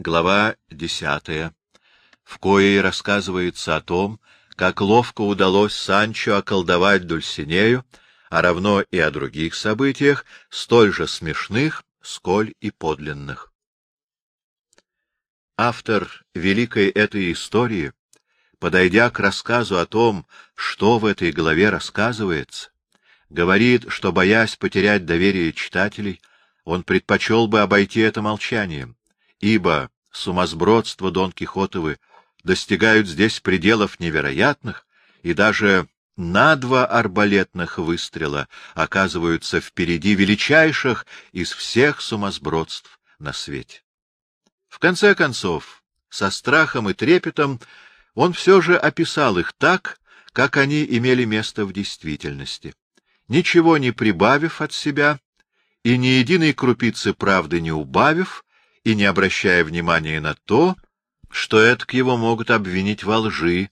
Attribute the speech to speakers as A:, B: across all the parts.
A: Глава десятая, в коей рассказывается о том, как ловко удалось Санчо околдовать Дульсинею, а равно и о других событиях, столь же смешных, сколь и подлинных. Автор великой этой истории, подойдя к рассказу о том, что в этой главе рассказывается, говорит, что, боясь потерять доверие читателей, он предпочел бы обойти это молчанием, ибо сумасбродство Дон Кихотовы достигают здесь пределов невероятных, и даже на два арбалетных выстрела оказываются впереди величайших из всех сумасбродств на свете. В конце концов, со страхом и трепетом он все же описал их так, как они имели место в действительности, ничего не прибавив от себя и ни единой крупицы правды не убавив, и не обращая внимания на то, что это к его могут обвинить во лжи,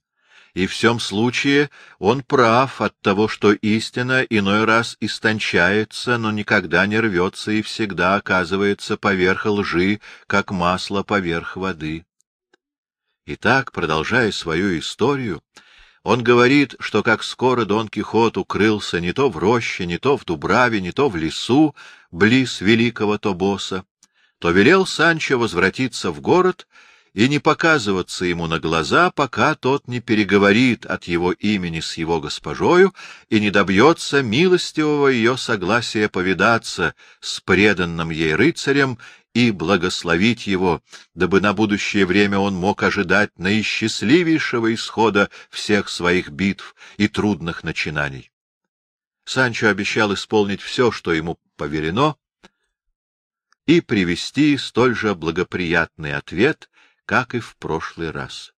A: и в всем случае он прав от того, что истина иной раз истончается, но никогда не рвется и всегда оказывается поверх лжи, как масло поверх воды. Итак, продолжая свою историю, он говорит, что как скоро Дон Кихот укрылся не то в роще, не то в Дубраве, не то в лесу, близ великого Тобоса, то велел Санчо возвратиться в город и не показываться ему на глаза, пока тот не переговорит от его имени с его госпожою и не добьется милостивого ее согласия повидаться с преданным ей рыцарем и благословить его, дабы на будущее время он мог ожидать наисчастливейшего исхода всех своих битв и трудных начинаний. Санчо обещал исполнить все, что ему поверено, и привести столь же благоприятный ответ, как и в прошлый раз.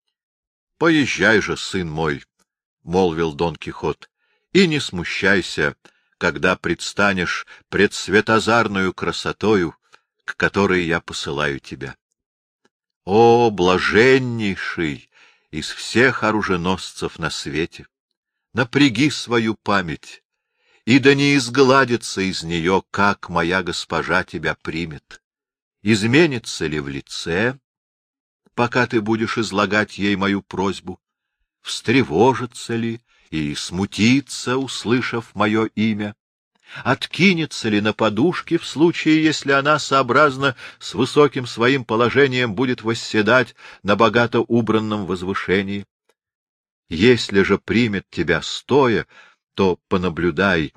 A: — Поезжай же, сын мой, — молвил Дон Кихот, — и не смущайся, когда предстанешь пред светозарную красотою, к которой я посылаю тебя. О, блаженнейший из всех оруженосцев на свете! Напряги свою память, и да не изгладится из нее, как моя госпожа тебя примет. Изменится ли в лице, пока ты будешь излагать ей мою просьбу? Встревожится ли и смутится, услышав мое имя? Откинется ли на подушке в случае, если она, сообразно с высоким своим положением, будет восседать на богато убранном возвышении? Если же примет тебя стоя, то понаблюдай,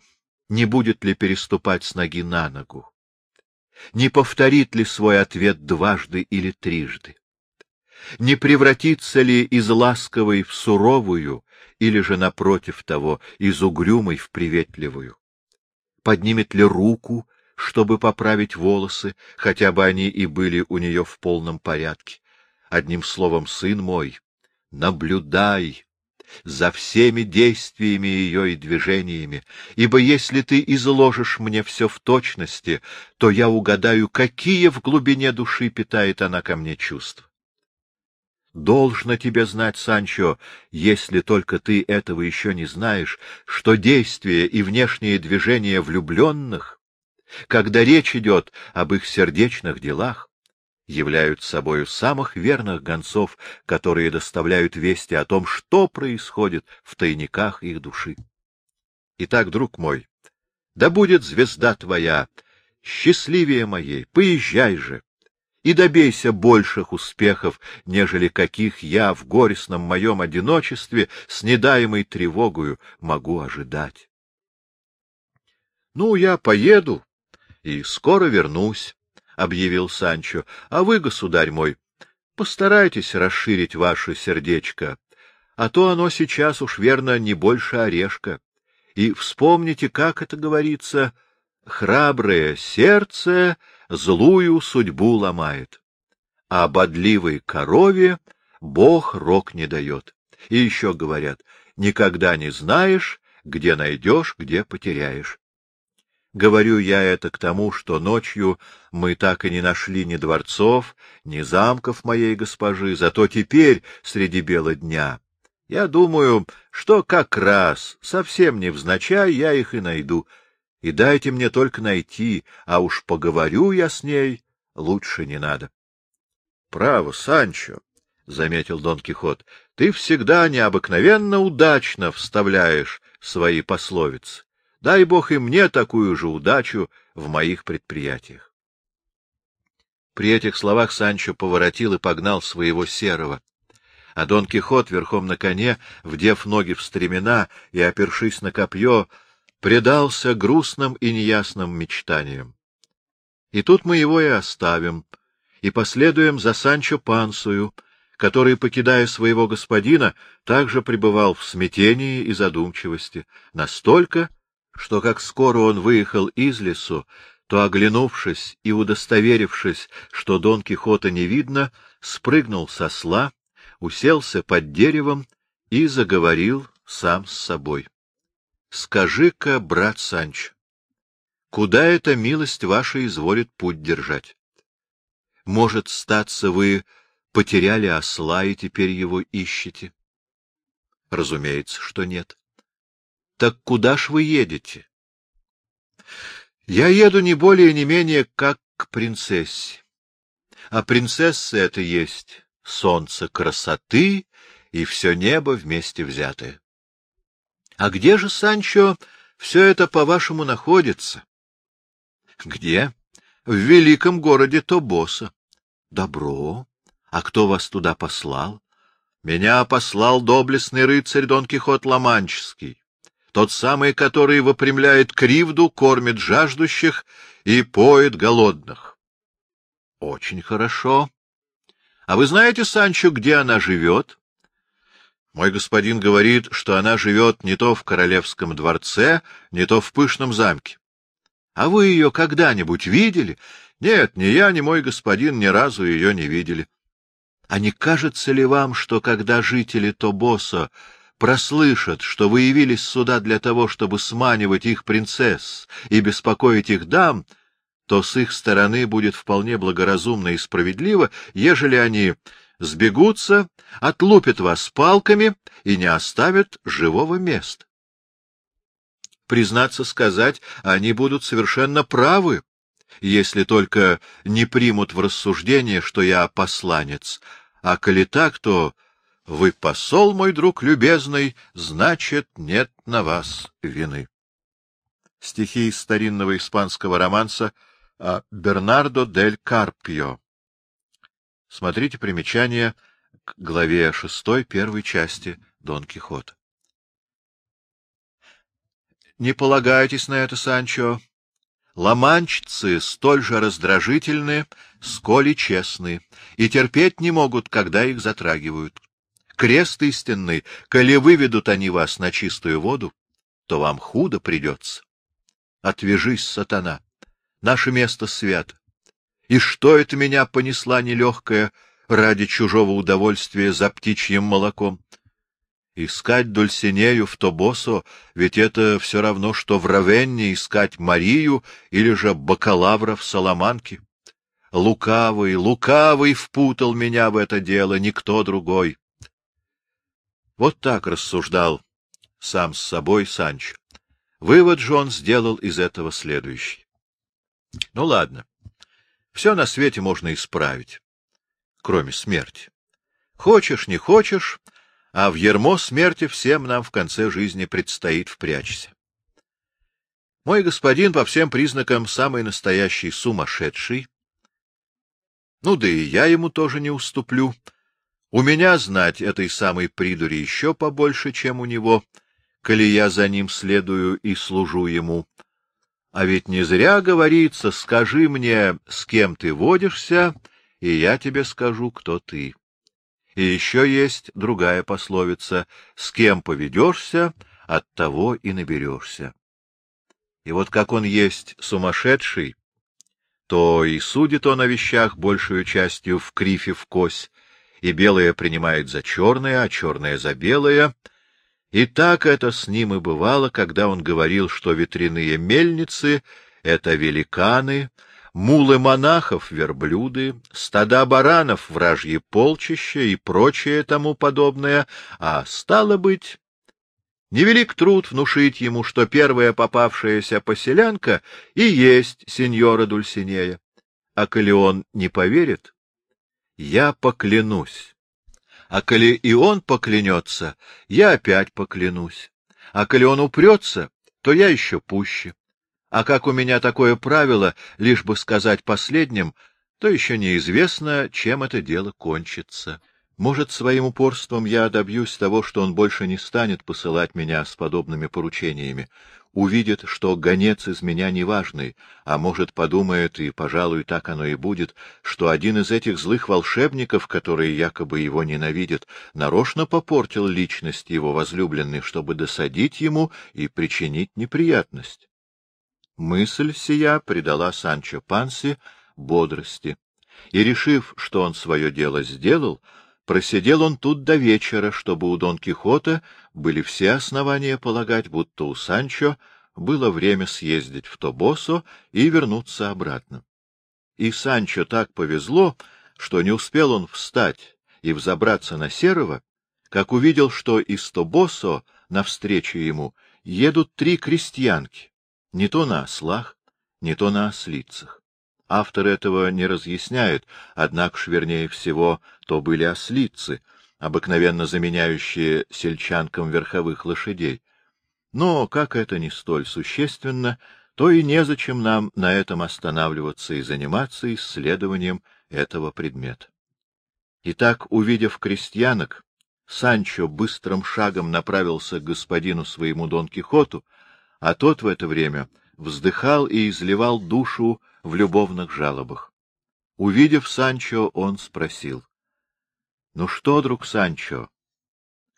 A: не будет ли переступать с ноги на ногу не повторит ли свой ответ дважды или трижды? Не превратится ли из ласковой в суровую, или же, напротив того, из угрюмой в приветливую? Поднимет ли руку, чтобы поправить волосы, хотя бы они и были у нее в полном порядке? Одним словом, сын мой, наблюдай за всеми действиями ее и движениями, ибо если ты изложишь мне все в точности, то я угадаю, какие в глубине души питает она ко мне чувства. Должно тебе знать, Санчо, если только ты этого еще не знаешь, что действия и внешние движения влюбленных, когда речь идет об их сердечных делах, являются собою самых верных гонцов, которые доставляют вести о том, что происходит в тайниках их души. Итак, друг мой, да будет звезда твоя счастливее моей, поезжай же и добейся больших успехов, нежели каких я в горестном моем одиночестве с недаемой тревогою могу ожидать. Ну, я поеду и скоро вернусь, — объявил Санчо, — а вы, государь мой, постарайтесь расширить ваше сердечко, а то оно сейчас уж верно не больше орешка. И вспомните, как это говорится, храброе сердце злую судьбу ломает, а бодливой корове Бог рог не дает. И еще говорят, никогда не знаешь, где найдешь, где потеряешь. Говорю я это к тому, что ночью мы так и не нашли ни дворцов, ни замков моей госпожи, зато теперь, среди бела дня, я думаю, что как раз, совсем невзначай, я их и найду. И дайте мне только найти, а уж поговорю я с ней, лучше не надо. — Право, Санчо, — заметил Дон Кихот, — ты всегда необыкновенно удачно вставляешь свои пословицы. Дай бог и мне такую же удачу в моих предприятиях. При этих словах Санчо поворотил и погнал своего серого. А Дон Кихот верхом на коне, вдев ноги в стремена и опершись на копье, предался грустным и неясным мечтаниям. И тут мы его и оставим, и последуем за Санчо Пансую, который, покидая своего господина, также пребывал в смятении и задумчивости, настолько, что как скоро он выехал из лесу, то, оглянувшись и удостоверившись, что Дон Кихота не видно, спрыгнул со сла, уселся под деревом и заговорил сам с собой. — Скажи-ка, брат Санч, куда эта милость ваша изволит путь держать? Может, статься вы потеряли осла и теперь его ищете? Разумеется, что нет. Так куда ж вы едете? Я еду не более не менее как к принцессе. А принцесса это есть солнце красоты и все небо вместе взятое. А где же, Санчо, все это, по-вашему, находится? Где? В великом городе Тобоса. Добро. А кто вас туда послал? Меня послал доблестный рыцарь Дон Кихот Ламанческий, тот самый, который выпрямляет кривду, кормит жаждущих и поет голодных. Очень хорошо. А вы знаете, Санчо, где она живет? Мой господин говорит, что она живет не то в королевском дворце, не то в пышном замке. А вы ее когда-нибудь видели? Нет, ни я, ни мой господин ни разу ее не видели. А не кажется ли вам, что когда жители Тобоса прослышат, что вы явились сюда для того, чтобы сманивать их принцесс и беспокоить их дам, то с их стороны будет вполне благоразумно и справедливо, ежели они сбегутся, отлупят вас палками и не оставят живого места. Признаться сказать, они будут совершенно правы, если только не примут в рассуждение, что я посланец, а коли так, то вы посол, мой друг любезный, значит, нет на вас вины. Стихи из старинного испанского романса о Бернардо дель Карпио. Смотрите примечание к главе шестой первой части Дон Кихота. Не полагайтесь на это, Санчо. Ломанчцы столь же раздражительны, сколь и честны, и терпеть не могут, когда их затрагивают. Крест истинный, коли выведут они вас на чистую воду, то вам худо придется. Отвяжись, сатана, наше место свято. И что это меня понесла нелегкая ради чужого удовольствия за птичьим молоком? Искать Дульсинею в Тобосо, ведь это все равно, что в Равенне искать Марию или же бакалавра в Соломанке. Лукавый, лукавый впутал меня в это дело, никто другой. Вот так рассуждал сам с собой Санч. Вывод же он сделал из этого следующий. Ну ладно, все на свете можно исправить, кроме смерти. Хочешь, не хочешь, а в ермо смерти всем нам в конце жизни предстоит впрячься. Мой господин по всем признакам самый настоящий сумасшедший. Ну да и я ему тоже не уступлю. У меня знать этой самой придури еще побольше, чем у него, коли я за ним следую и служу ему. А ведь не зря говорится, скажи мне, с кем ты водишься, и я тебе скажу, кто ты. И еще есть другая пословица «С кем поведешься, от того и наберешься». И вот как он есть сумасшедший, то и судит он о вещах большую частью в крифе в кось, и белое принимает за черное, а черное за белое. И так это с ним и бывало, когда он говорил, что ветряные мельницы — это великаны, мулы монахов — верблюды, стада баранов — вражьи полчища и прочее тому подобное, а стало быть... Невелик труд внушить ему, что первая попавшаяся поселянка и есть сеньора Дульсинея. а коли он не поверит, я поклянусь. А коли и он поклянется, я опять поклянусь. А коли он упрется, то я еще пуще. А как у меня такое правило, лишь бы сказать последним, то еще неизвестно, чем это дело кончится. Может, своим упорством я добьюсь того, что он больше не станет посылать меня с подобными поручениями. Увидит, что гонец из меня неважный, а может, подумает, и, пожалуй, так оно и будет, что один из этих злых волшебников, которые якобы его ненавидят, нарочно попортил личность его возлюбленной, чтобы досадить ему и причинить неприятность. Мысль сия придала Санчо Панси бодрости, и, решив, что он свое дело сделал, Просидел он тут до вечера, чтобы у Дон Кихота были все основания полагать, будто у Санчо было время съездить в Тобосо и вернуться обратно. И Санчо так повезло, что не успел он встать и взобраться на Серого, как увидел, что из Тобосо навстречу ему едут три крестьянки, не то на ослах, не то на ослицах. Автор этого не разъясняет, однако ж, вернее всего, то были ослицы, обыкновенно заменяющие сельчанкам верховых лошадей. Но, как это не столь существенно, то и незачем нам на этом останавливаться и заниматься исследованием этого предмета. Итак, увидев крестьянок, Санчо быстрым шагом направился к господину своему Дон Кихоту, а тот в это время вздыхал и изливал душу в любовных жалобах. Увидев Санчо, он спросил. — Ну что, друг Санчо,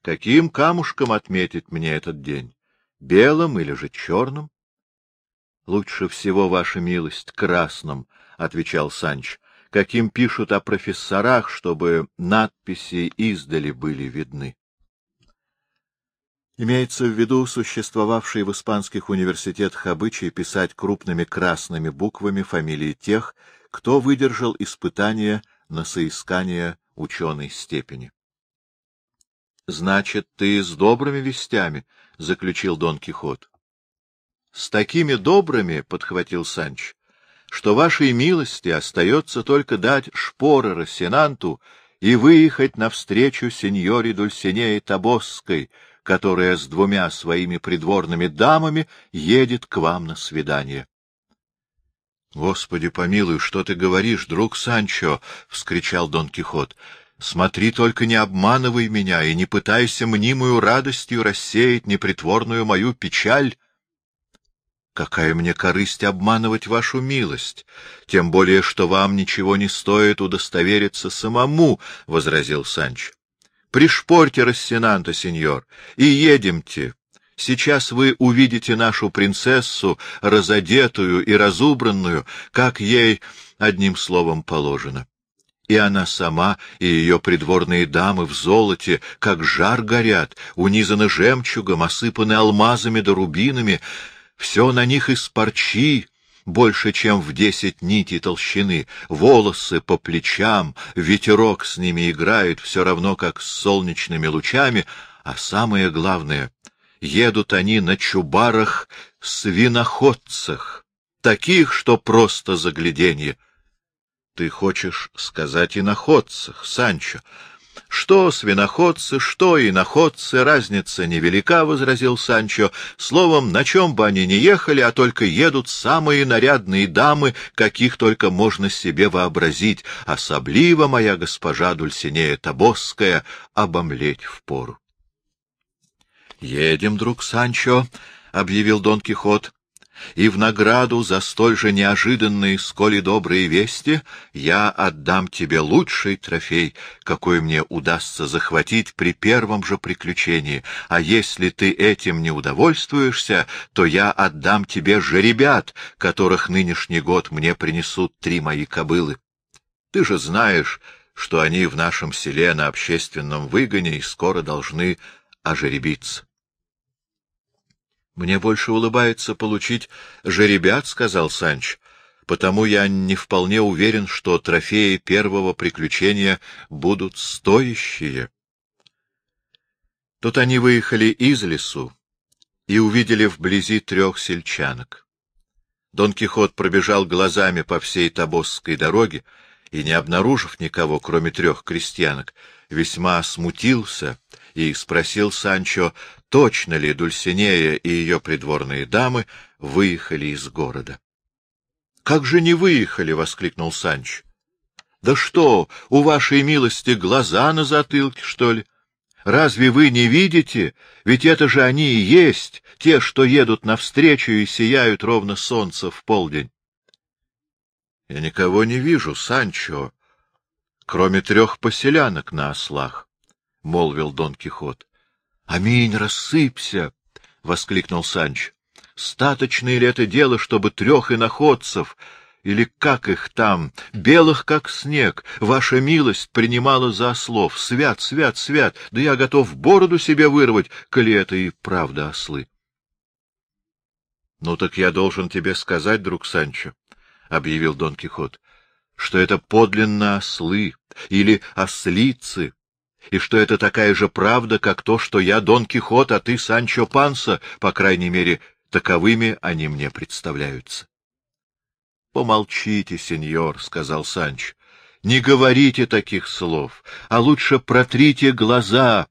A: каким камушком отметить мне этот день? Белым или же черным? — Лучше всего, ваша милость, красным, — отвечал Санч, — каким пишут о профессорах, чтобы надписи издали были видны. Имеется в виду существовавший в испанских университетах обычай писать крупными красными буквами фамилии тех, кто выдержал испытание на соискание ученой степени. — Значит, ты с добрыми вестями, — заключил Дон Кихот. — С такими добрыми, — подхватил Санч, — что вашей милости остается только дать шпоры Рассенанту и выехать навстречу сеньоре Дульсинее Табосской, которая с двумя своими придворными дамами едет к вам на свидание. — Господи помилуй, что ты говоришь, друг Санчо! — вскричал Дон Кихот. — Смотри, только не обманывай меня и не пытайся мнимую радостью рассеять непритворную мою печаль. Какая мне корысть обманывать вашу милость, тем более, что вам ничего не стоит удостовериться самому, — возразил Санч. Пришпорьте Рассенанта, сеньор, и едемте. Сейчас вы увидите нашу принцессу, разодетую и разубранную, как ей, одним словом, положено. И она сама, и ее придворные дамы в золоте, как жар горят, унизаны жемчугом, осыпаны алмазами да рубинами, все на них из парчи, больше, чем в десять нитей толщины, волосы по плечам, ветерок с ними играет, все равно как с солнечными лучами, а самое главное — едут они на чубарах-свиноходцах, таких, что просто загляденье. Ты хочешь сказать и находцах, Санчо? Что свиноходцы, что и находцы, разница невелика, — возразил Санчо. Словом, на чем бы они ни ехали, а только едут самые нарядные дамы, каких только можно себе вообразить, особливо моя госпожа Дульсинея Табосская, обомлеть впору. — Едем, друг Санчо, — объявил Дон Кихот и в награду за столь же неожиданные, сколь и добрые вести, я отдам тебе лучший трофей, какой мне удастся захватить при первом же приключении, а если ты этим не удовольствуешься, то я отдам тебе жеребят, которых нынешний год мне принесут три мои кобылы. Ты же знаешь, что они в нашем селе на общественном выгоне и скоро должны ожеребиться. Мне больше улыбается получить жеребят, — сказал Санч, — потому я не вполне уверен, что трофеи первого приключения будут стоящие. Тут они выехали из лесу и увидели вблизи трех сельчанок. Дон Кихот пробежал глазами по всей Табосской дороге и, не обнаружив никого, кроме трех крестьянок, весьма смутился и спросил Санчо, точно ли Дульсинея и ее придворные дамы выехали из города. — Как же не выехали? — воскликнул Санч. — Да что, у вашей милости глаза на затылке, что ли? Разве вы не видите? Ведь это же они и есть, те, что едут навстречу и сияют ровно солнце в полдень. — Я никого не вижу, Санчо, кроме трех поселянок на ослах, — молвил Дон Кихот. — Аминь, рассыпься! — воскликнул Санч. — Статочное ли это дело, чтобы трех иноходцев, или как их там, белых как снег, ваша милость принимала за ослов? Свят, свят, свят! Да я готов бороду себе вырвать, коли это и правда ослы. — Ну так я должен тебе сказать, друг Санчо, — объявил Дон Кихот, — что это подлинно ослы или ослицы, и что это такая же правда, как то, что я Дон Кихот, а ты Санчо Панса, по крайней мере, таковыми они мне представляются. — Помолчите, сеньор, — сказал Санч, — не говорите таких слов, а лучше протрите глаза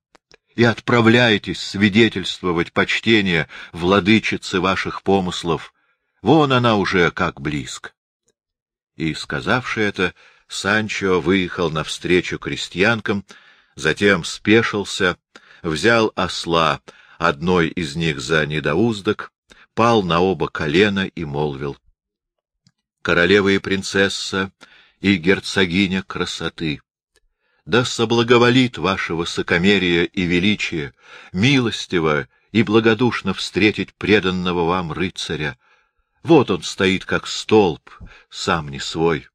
A: и отправляйтесь свидетельствовать почтение владычицы ваших помыслов. Вон она уже как близко. И, сказавши это, Санчо выехал навстречу крестьянкам, затем спешился, взял осла, одной из них за недоуздок, пал на оба колена и молвил. Королева и принцесса и герцогиня красоты, да соблаговолит ваше высокомерие и величие, милостиво и благодушно встретить преданного вам рыцаря, вот он стоит, как столб, сам не свой.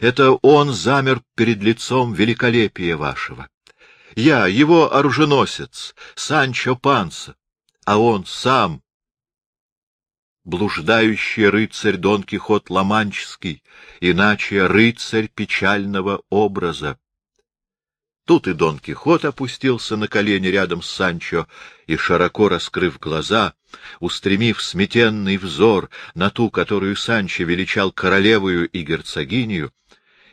A: Это он замер перед лицом великолепия вашего. Я, его оруженосец, Санчо Панса, а он сам, блуждающий рыцарь Дон Кихот Ламанческий, иначе рыцарь печального образа. Тут и Дон Кихот опустился на колени рядом с Санчо и, широко раскрыв глаза, устремив сметенный взор на ту, которую Санчо величал королевою и герцогинью,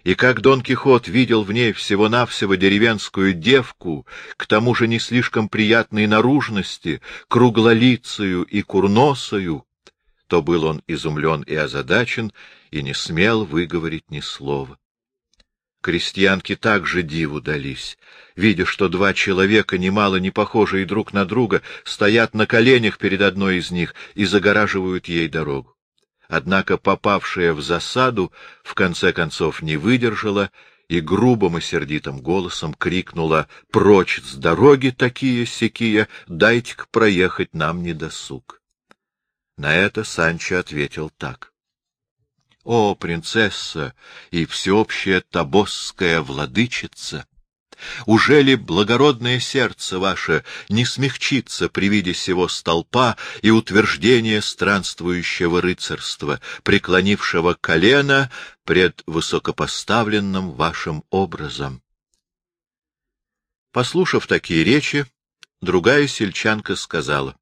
A: и как Дон Кихот видел в ней всего-навсего деревенскую девку, к тому же не слишком приятной наружности, круглолицею и курносою, то был он изумлен и озадачен, и не смел выговорить ни слова. Крестьянки также диву дались, видя, что два человека, немало не похожие друг на друга, стоят на коленях перед одной из них и загораживают ей дорогу. Однако попавшая в засаду в конце концов не выдержала и грубым и сердитым голосом крикнула «Прочь с дороги такие-сякие, дайте-ка проехать нам недосуг». На это Санчо ответил так. О, принцесса и всеобщая табосская владычица! Уже ли благородное сердце ваше не смягчится при виде сего столпа и утверждения странствующего рыцарства, преклонившего колено пред высокопоставленным вашим образом? Послушав такие речи, другая сельчанка сказала,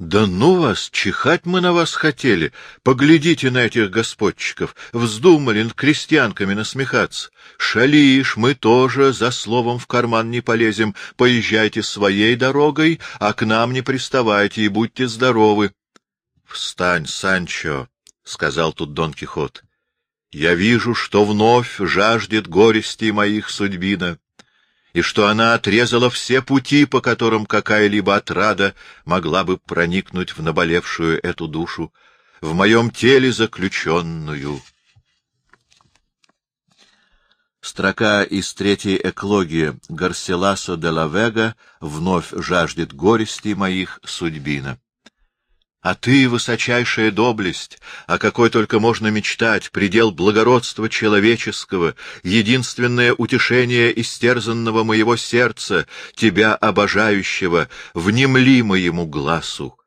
A: да ну вас, чихать мы на вас хотели. Поглядите на этих господчиков. Вздумали над крестьянками насмехаться. Шалишь, мы тоже за словом в карман не полезем. Поезжайте своей дорогой, а к нам не приставайте и будьте здоровы. — Встань, Санчо, — сказал тут Дон Кихот. — Я вижу, что вновь жаждет горести моих судьбина и что она отрезала все пути, по которым какая-либо отрада могла бы проникнуть в наболевшую эту душу, в моем теле заключенную. Строка из третьей эклогии Гарселасо де ла Вега «Вновь жаждет горести моих судьбина». А ты, высочайшая доблесть, о какой только можно мечтать, предел благородства человеческого, единственное утешение истерзанного моего сердца, тебя обожающего, внемли моему глазу.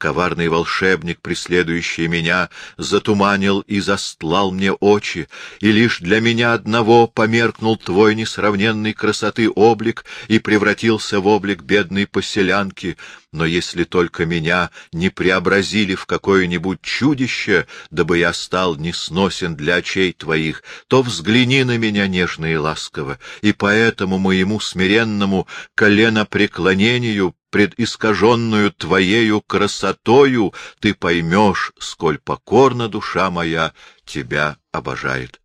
A: Коварный волшебник, преследующий меня, затуманил и застлал мне очи, и лишь для меня одного померкнул твой несравненной красоты облик и превратился в облик бедной поселянки. Но если только меня не преобразили в какое-нибудь чудище, дабы я стал несносен для очей твоих, то взгляни на меня нежно и ласково, и поэтому моему смиренному коленопреклонению пред искаженную твоею красотою ты поймешь, сколь покорна душа моя тебя обожает.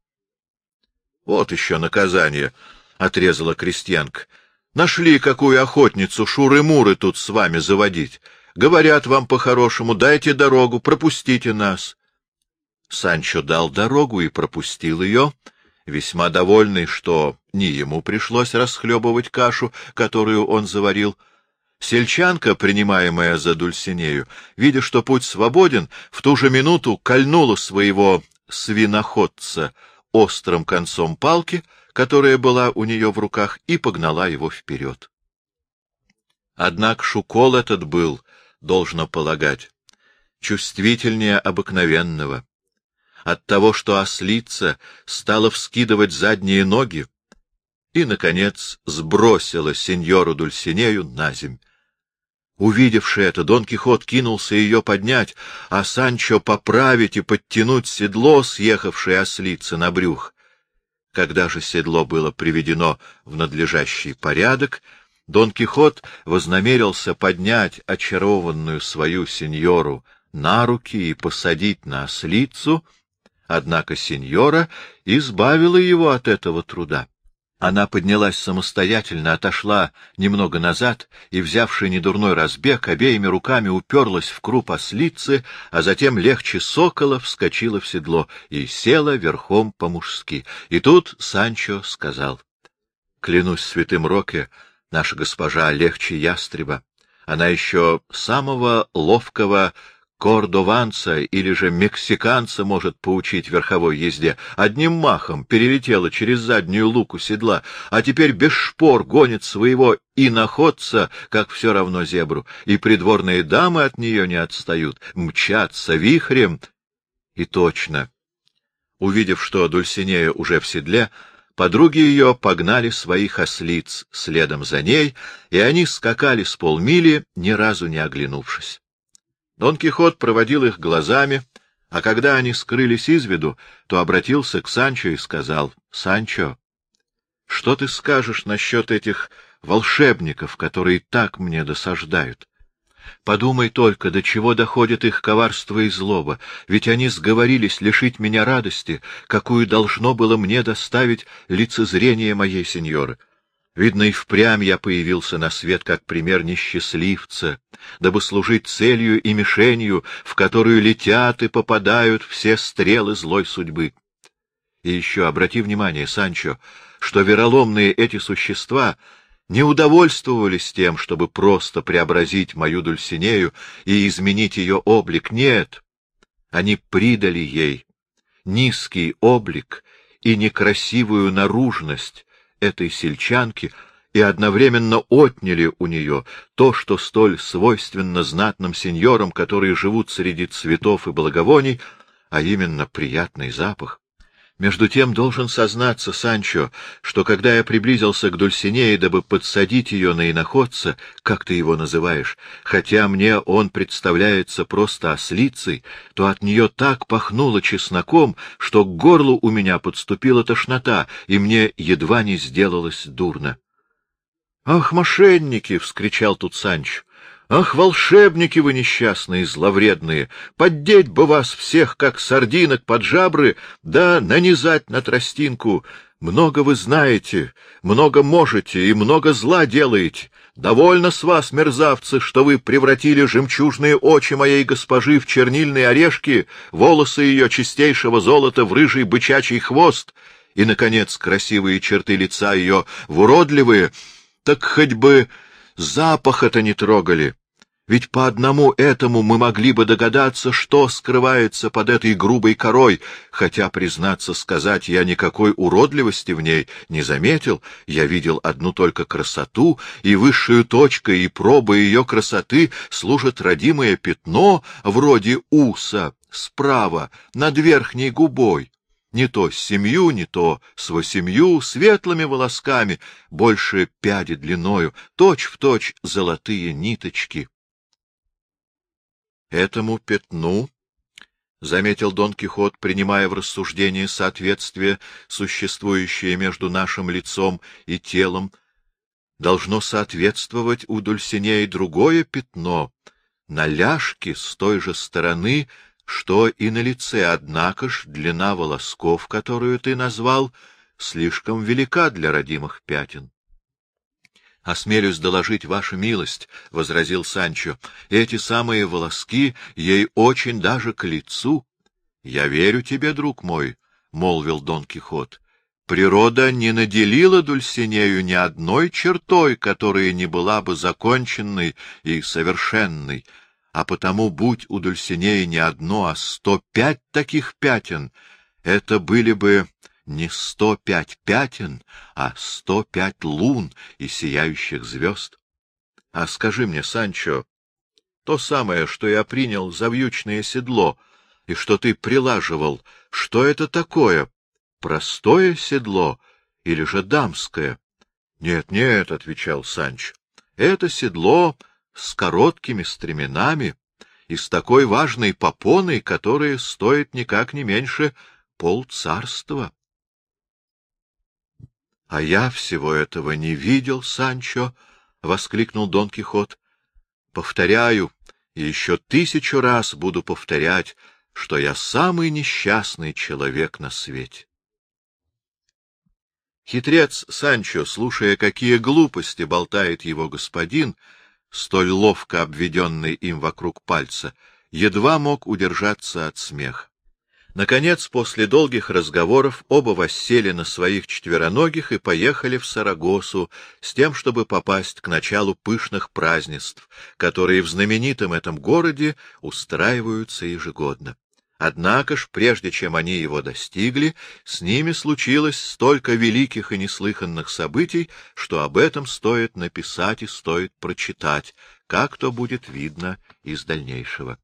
A: — Вот еще наказание, — отрезала крестьянка. — Нашли какую охотницу шуры-муры тут с вами заводить. Говорят вам по-хорошему, дайте дорогу, пропустите нас. Санчо дал дорогу и пропустил ее, весьма довольный, что не ему пришлось расхлебывать кашу, которую он заварил, — Сельчанка, принимаемая за Дульсинею, видя, что путь свободен, в ту же минуту кольнула своего свиноходца острым концом палки, которая была у нее в руках, и погнала его вперед. Однако шукол этот был, должно полагать, чувствительнее обыкновенного. От того, что ослица стала вскидывать задние ноги, и, наконец, сбросила сеньору Дульсинею на земь. Увидевши это, Дон Кихот кинулся ее поднять, а Санчо поправить и подтянуть седло, съехавшее ослицы на брюх. Когда же седло было приведено в надлежащий порядок, Дон Кихот вознамерился поднять очарованную свою сеньору на руки и посадить на ослицу, однако сеньора избавила его от этого труда. Она поднялась самостоятельно, отошла немного назад и, взявши недурной разбег, обеими руками уперлась в круп ослицы, а затем легче сокола вскочила в седло и села верхом по-мужски. И тут Санчо сказал, — Клянусь святым Роке, наша госпожа легче ястреба. Она еще самого ловкого кордованца или же мексиканца может поучить верховой езде. Одним махом перелетела через заднюю луку седла, а теперь без шпор гонит своего иноходца, как все равно зебру, и придворные дамы от нее не отстают, мчатся вихрем. И точно. Увидев, что Дульсинея уже в седле, подруги ее погнали своих ослиц следом за ней, и они скакали с полмили, ни разу не оглянувшись. Дон Кихот проводил их глазами, а когда они скрылись из виду, то обратился к Санчо и сказал, — Санчо, что ты скажешь насчет этих волшебников, которые так мне досаждают? Подумай только, до чего доходит их коварство и злоба, ведь они сговорились лишить меня радости, какую должно было мне доставить лицезрение моей сеньоры. Видно, и впрямь я появился на свет как пример несчастливца, дабы служить целью и мишенью, в которую летят и попадают все стрелы злой судьбы. И еще обрати внимание, Санчо, что вероломные эти существа не удовольствовались тем, чтобы просто преобразить мою Дульсинею и изменить ее облик. Нет, они придали ей низкий облик и некрасивую наружность, этой сельчанки и одновременно отняли у нее то, что столь свойственно знатным сеньорам, которые живут среди цветов и благовоний, а именно приятный запах. Между тем должен сознаться Санчо, что когда я приблизился к Дульсинее, дабы подсадить ее на иноходца, как ты его называешь, хотя мне он представляется просто ослицей, то от нее так пахнуло чесноком, что к горлу у меня подступила тошнота, и мне едва не сделалось дурно. — Ах, мошенники! — вскричал тут Санчо. Ах, волшебники вы несчастные, зловредные! Поддеть бы вас всех, как сардинок под жабры, да нанизать на тростинку. Много вы знаете, много можете и много зла делаете. Довольно с вас, мерзавцы, что вы превратили жемчужные очи моей госпожи в чернильные орешки, волосы ее чистейшего золота в рыжий бычачий хвост и, наконец, красивые черты лица ее в уродливые, так хоть бы запах это не трогали. Ведь по одному этому мы могли бы догадаться, что скрывается под этой грубой корой, хотя, признаться сказать, я никакой уродливости в ней не заметил, я видел одну только красоту, и высшую точкой и пробой ее красоты служит родимое пятно, вроде уса, справа, над верхней губой не то с семью, не то с восемью, светлыми волосками, больше пяди длиною, точь-в-точь золотые ниточки. Этому пятну, — заметил Дон Кихот, принимая в рассуждение соответствие, существующее между нашим лицом и телом, должно соответствовать у Дульсинеи другое пятно на ляжке с той же стороны, что и на лице, однако ж длина волосков, которую ты назвал, слишком велика для родимых пятен. — Осмелюсь доложить, ваша милость, — возразил Санчо, — эти самые волоски ей очень даже к лицу. — Я верю тебе, друг мой, — молвил Дон Кихот. — Природа не наделила Дульсинею ни одной чертой, которая не была бы законченной и совершенной, а потому, будь у Дульсинеи не одно, а сто пять таких пятен, это были бы не сто пять пятен, а сто пять лун и сияющих звезд. А скажи мне, Санчо, то самое, что я принял за вьючное седло, и что ты прилаживал, что это такое? Простое седло или же дамское? Нет, нет, — отвечал Санч, — это седло с короткими стременами и с такой важной попоной, которая стоит никак не меньше полцарства. — А я всего этого не видел, Санчо, — воскликнул Дон Кихот. — Повторяю, и еще тысячу раз буду повторять, что я самый несчастный человек на свете. Хитрец Санчо, слушая, какие глупости болтает его господин, — столь ловко обведенный им вокруг пальца, едва мог удержаться от смеха. Наконец, после долгих разговоров, оба воссели на своих четвероногих и поехали в Сарагосу с тем, чтобы попасть к началу пышных празднеств, которые в знаменитом этом городе устраиваются ежегодно. Однако ж, прежде чем они его достигли, с ними случилось столько великих и неслыханных событий, что об этом стоит написать и стоит прочитать, как то будет видно из дальнейшего.